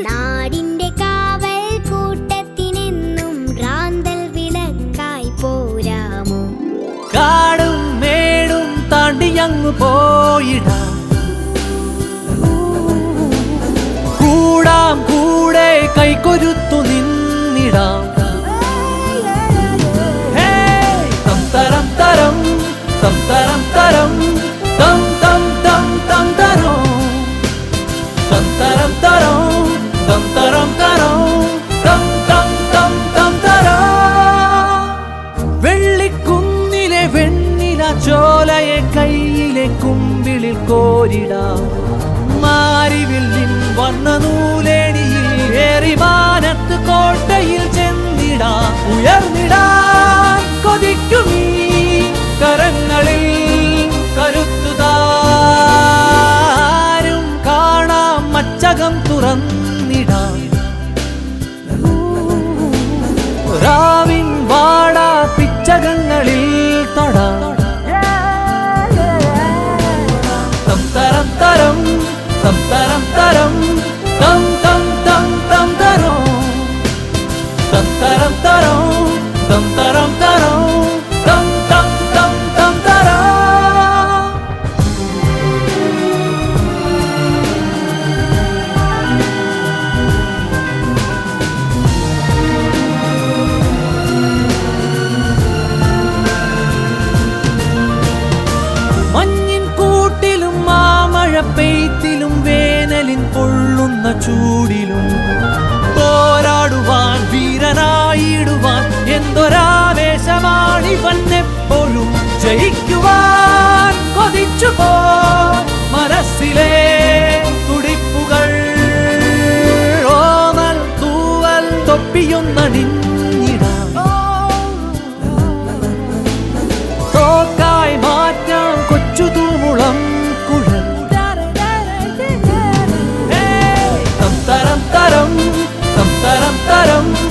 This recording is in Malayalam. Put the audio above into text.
നാടിന്റെ കാവൽ കൂട്ടത്തിനെന്നും റാന്തൽ വിളക്കായി പോരാമോ? കാടും മേടും താണ്ടി അങ്ങ് പോയിടാം. കൈകൊരുത്തു നിന്നിടാം. കയ്യിലെ കുമ്പിളിൽ കോരിടാം. മാറിവിൽ നിൻ നൂലേണിയിൽ തുറന്നിടാം. രാവിൻ വാടാ പിച്ചകങ്ങളിൽ തൊടാം. തം തരം തരം തം തരം തരം. മഴപ്പെയ്ത്തിലും വേനലിൻ പൊള്ളുന്ന ചൂടിലും പോരാടുവാൻ വീരനായിടുവാൻ എന്തൊരാവേശമാണിവൻ എപ്പോഴും ജയിക്കും. tarantara.